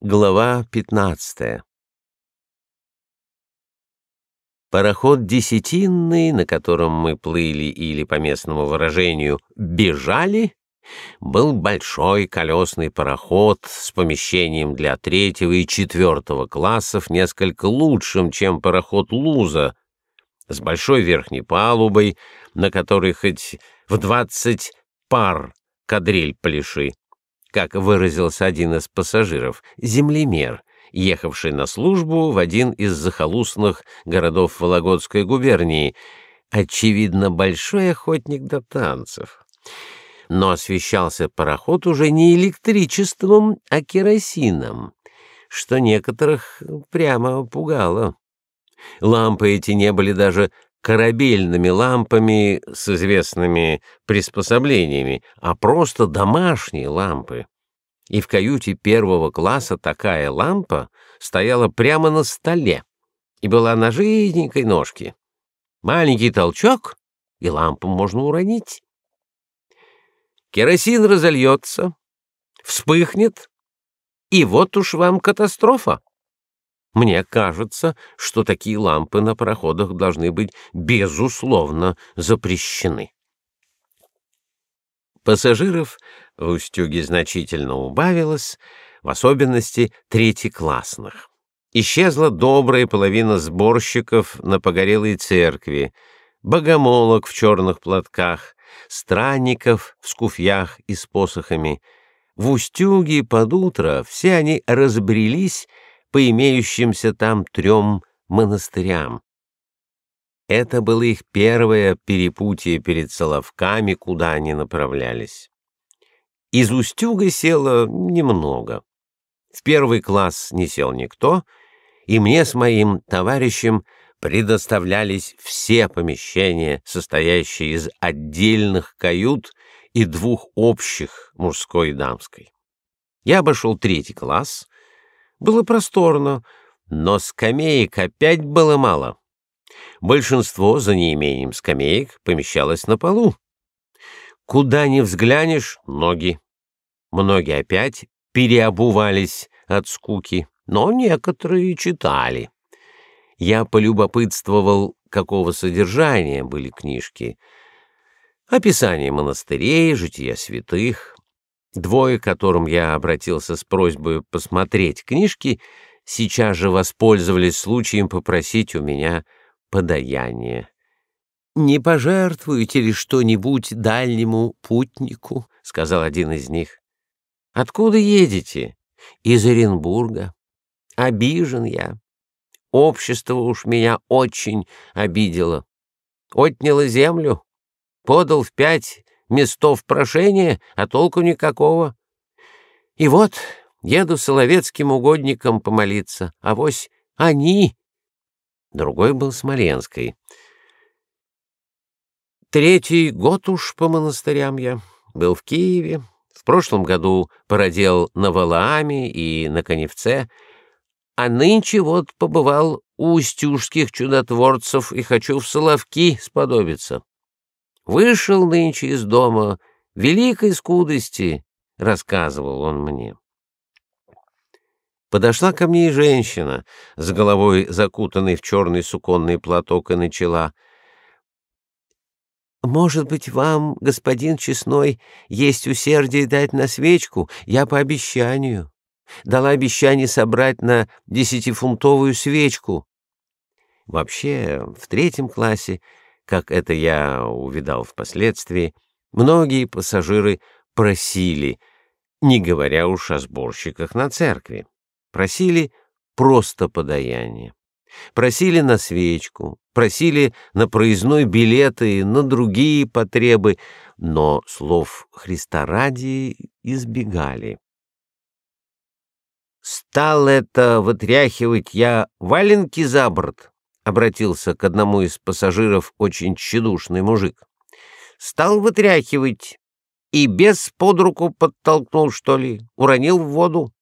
Глава 15 Пароход «Десятинный», на котором мы плыли или, по местному выражению, «бежали», был большой колесный пароход с помещением для третьего и четвертого классов несколько лучшим, чем пароход «Луза», с большой верхней палубой, на которой хоть в двадцать пар кадриль пляши как выразился один из пассажиров, землемер, ехавший на службу в один из захолустных городов Вологодской губернии, очевидно, большой охотник до танцев. Но освещался пароход уже не электричеством, а керосином, что некоторых прямо пугало. Лампы эти не были даже корабельными лампами с известными приспособлениями, а просто домашние лампы. И в каюте первого класса такая лампа стояла прямо на столе и была на жиденькой ножке. Маленький толчок, и лампу можно уронить. Керосин разольется, вспыхнет, и вот уж вам катастрофа. Мне кажется, что такие лампы на пароходах должны быть безусловно запрещены. Пассажиров в Устюге значительно убавилось, в особенности третьеклассных. Исчезла добрая половина сборщиков на погорелой церкви, богомолок в черных платках, странников в скуфьях и с посохами. В Устюге под утро все они разбрелись по имеющимся там трем монастырям. Это было их первое перепутье перед Соловками, куда они направлялись. Из Устюга село немного. В первый класс не сел никто, и мне с моим товарищем предоставлялись все помещения, состоящие из отдельных кают и двух общих, мужской и дамской. Я обошел третий класс, было просторно, но скамеек опять было мало. Большинство, за неимением скамеек, помещалось на полу. Куда ни взглянешь — ноги. Многие опять переобувались от скуки, но некоторые читали. Я полюбопытствовал, какого содержания были книжки. Описание монастырей, жития святых, Двое, к которым я обратился с просьбой посмотреть книжки, сейчас же воспользовались случаем попросить у меня подаяние. «Не пожертвуете ли что-нибудь дальнему путнику?» — сказал один из них. «Откуда едете?» «Из Оренбурга. Обижен я. Общество уж меня очень обидело. Отняло землю, подал в пять местов прошения, а толку никакого. И вот еду соловецким угодникам помолиться, а вось они... Другой был Смоленской. Третий год уж по монастырям я. Был в Киеве. В прошлом году породел на Валааме и на Коневце, а нынче вот побывал у устюжских чудотворцев и хочу в Соловки сподобиться. Вышел нынче из дома великой скудости, — рассказывал он мне. Подошла ко мне женщина, с головой закутанной в черный суконный платок, и начала. «Может быть, вам, господин Честной, есть усердие дать на свечку? Я по обещанию. Дала обещание собрать на десятифунтовую свечку». Вообще, в третьем классе как это я увидал впоследствии, многие пассажиры просили, не говоря уж о сборщиках на церкви, просили просто подаяние. Просили на свечку, просили на проездной билеты, на другие потребы, но слов Христа ради избегали. Стал это вытряхивать я валенки за борт, обратился к одному из пассажиров очень тщедушный мужик. Стал вытряхивать и без под руку подтолкнул, что ли, уронил в воду.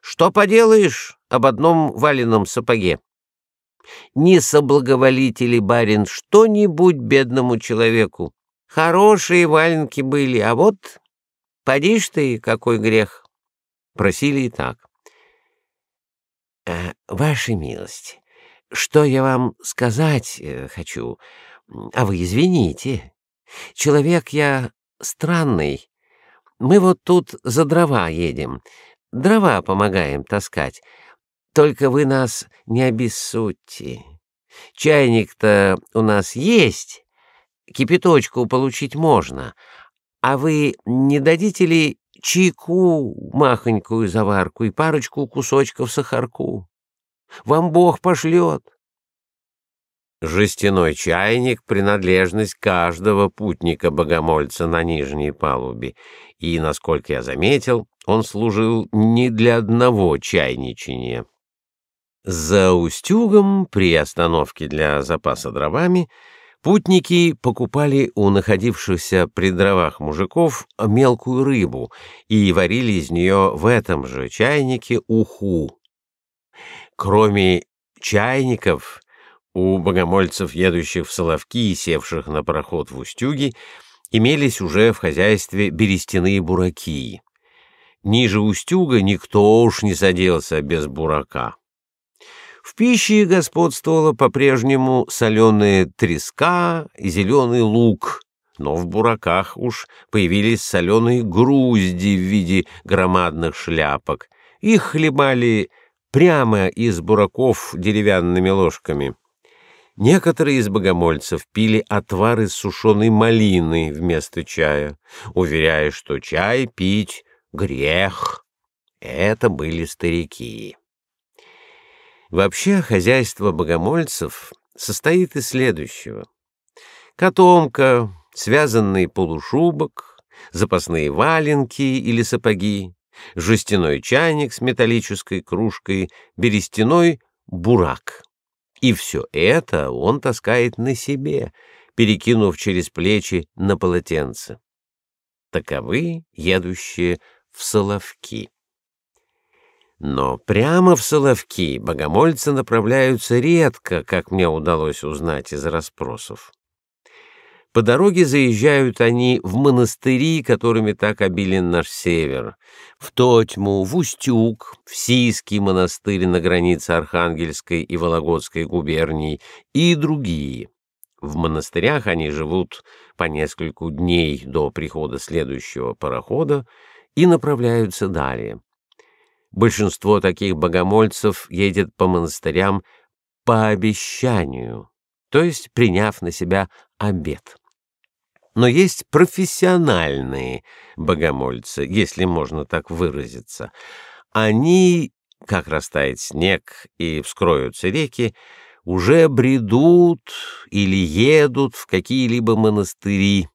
Что поделаешь об одном валенном сапоге? Не соблаговолите ли, барин, что-нибудь бедному человеку? Хорошие валенки были, а вот, поди ж ты, какой грех. Просили и так. Э, ваша милость, что я вам сказать э, хочу, а вы извините. Человек я странный. Мы вот тут за дрова едем, дрова помогаем таскать. Только вы нас не обессудьте. Чайник-то у нас есть, кипяточку получить можно, а вы не дадите ли чайку махонькую заварку и парочку кусочков сахарку? Вам Бог пошлет. Жестяной чайник — принадлежность каждого путника-богомольца на нижней палубе, и, насколько я заметил, он служил не для одного чайничания. За устюгом при остановке для запаса дровами путники покупали у находившихся при дровах мужиков мелкую рыбу и варили из нее в этом же чайнике уху. Кроме чайников, у богомольцев, едущих в Соловки и севших на пароход в Устюги, имелись уже в хозяйстве берестяные бураки. Ниже Устюга никто уж не садился без бурака. В пище господствовала по-прежнему соленая треска и зеленый лук, но в бураках уж появились соленые грузди в виде громадных шляпок. Их хлебали прямо из бураков деревянными ложками. Некоторые из богомольцев пили отвар из сушеной малины вместо чая, уверяя, что чай пить — грех. Это были старики. Вообще хозяйство богомольцев состоит из следующего. Котомка, связанный полушубок, запасные валенки или сапоги, жестяной чайник с металлической кружкой, берестяной бурак. И все это он таскает на себе, перекинув через плечи на полотенце. Таковы едущие в Соловки. Но прямо в Соловки богомольцы направляются редко, как мне удалось узнать из расспросов. По дороге заезжают они в монастыри, которыми так обилен наш север, в Тотьму, в Устюг, в Сийский монастырь на границе Архангельской и Вологодской губерний и другие. В монастырях они живут по нескольку дней до прихода следующего парохода и направляются далее. Большинство таких богомольцев едет по монастырям по обещанию, то есть приняв на себя обет. Но есть профессиональные богомольцы, если можно так выразиться. Они, как растает снег и вскроются реки, уже бредут или едут в какие-либо монастыри.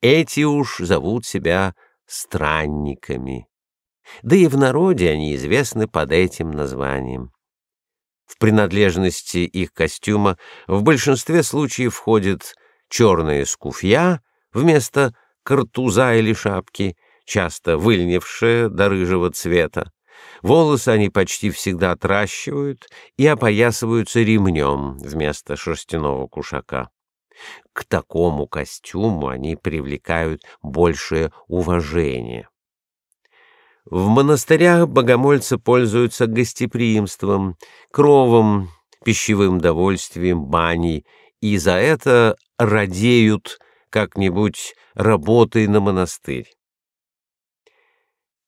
Эти уж зовут себя странниками да и в народе они известны под этим названием. В принадлежности их костюма в большинстве случаев входит черная скуфья вместо картуза или шапки, часто выльневшая до рыжего цвета. Волосы они почти всегда отращивают и опоясываются ремнем вместо шерстяного кушака. К такому костюму они привлекают большее уважение. В монастырях богомольцы пользуются гостеприимством, кровом, пищевым довольствием, баней, и за это радеют как-нибудь работой на монастырь.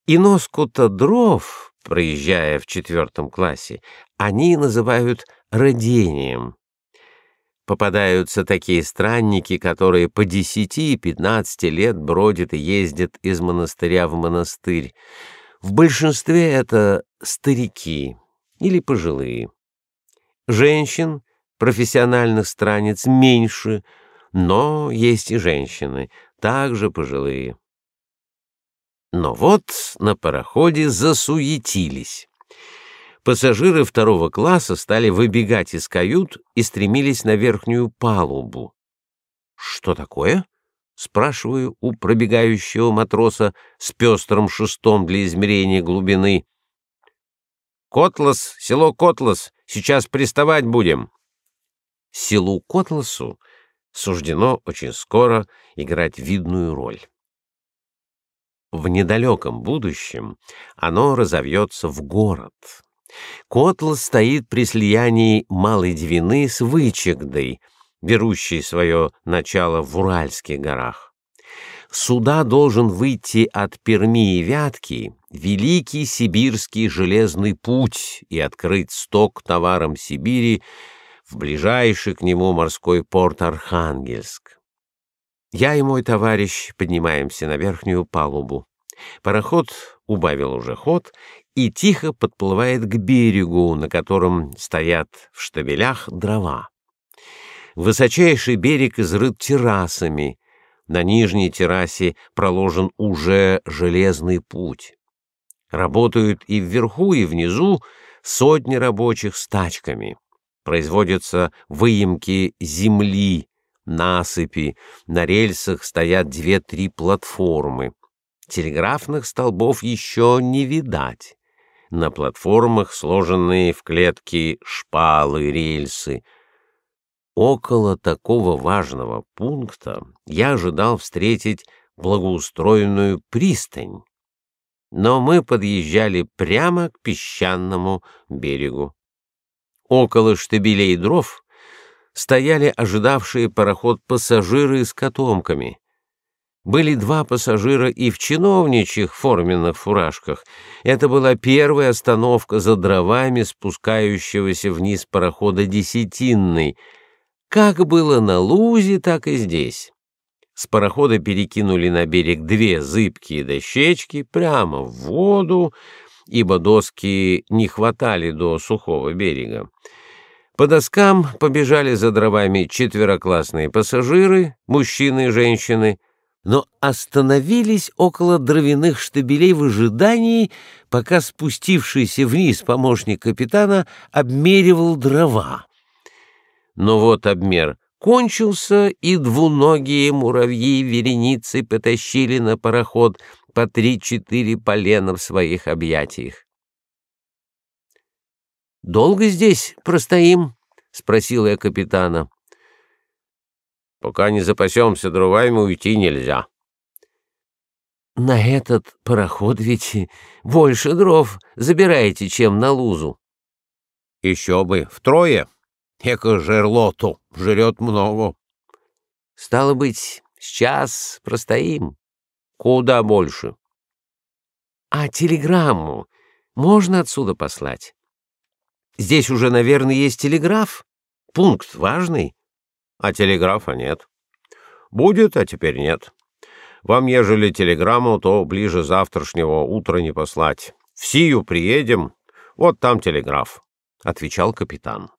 И носку-то дров, проезжая в четвертом классе, они называют родением. Попадаются такие странники, которые по десяти и пятнадцати лет бродят и ездят из монастыря в монастырь. В большинстве это старики или пожилые. Женщин, профессиональных странниц меньше, но есть и женщины, также пожилые. Но вот на пароходе засуетились. Пассажиры второго класса стали выбегать из кают и стремились на верхнюю палубу. Что такое? спрашиваю у пробегающего матроса с пестрым шестом для измерения глубины. Котлас, село Котлас, сейчас приставать будем. Селу Котласу суждено очень скоро играть видную роль. В недалеком будущем оно разовьется в город Котлас стоит при слиянии Малой Двины с Вычегдой, берущей свое начало в Уральских горах. Сюда должен выйти от Перми и Вятки великий сибирский железный путь и открыть сток товарам Сибири в ближайший к нему морской порт Архангельск. Я и мой товарищ поднимаемся на верхнюю палубу. Пароход убавил уже ход и тихо подплывает к берегу, на котором стоят в штабелях дрова. Высочайший берег изрыт террасами. На нижней террасе проложен уже железный путь. Работают и вверху, и внизу сотни рабочих с тачками. Производятся выемки земли, насыпи, на рельсах стоят две-три платформы. Телеграфных столбов еще не видать. На платформах сложенные в клетки шпалы, рельсы. Около такого важного пункта я ожидал встретить благоустроенную пристань. Но мы подъезжали прямо к песчаному берегу. Около штабелей дров стояли ожидавшие пароход пассажиры с котомками были два пассажира и в чиновничьих форменных фуражках. Это была первая остановка за дровами спускающегося вниз парохода «Десятинный». Как было на Лузе, так и здесь. С парохода перекинули на берег две зыбкие дощечки прямо в воду, ибо доски не хватали до сухого берега. По доскам побежали за дровами четвероклассные пассажиры, мужчины и женщины, но остановились около дровяных штабелей в ожидании, пока спустившийся вниз помощник капитана обмеривал дрова. Но вот обмер кончился, и двуногие муравьи вереницей потащили на пароход по три-четыре полена в своих объятиях. «Долго здесь простоим?» — спросил я капитана. Пока не запасемся дровами, уйти нельзя. На этот пароход ведь больше дров забираете, чем на лузу. Еще бы, втрое. Эко жерлоту, жрет много. Стало быть, сейчас простоим. Куда больше? А телеграмму можно отсюда послать? Здесь уже, наверное, есть телеграф. Пункт важный а телеграфа нет. Будет, а теперь нет. Вам, ежели телеграмму, то ближе завтрашнего утра не послать. В Сию приедем, вот там телеграф, — отвечал капитан.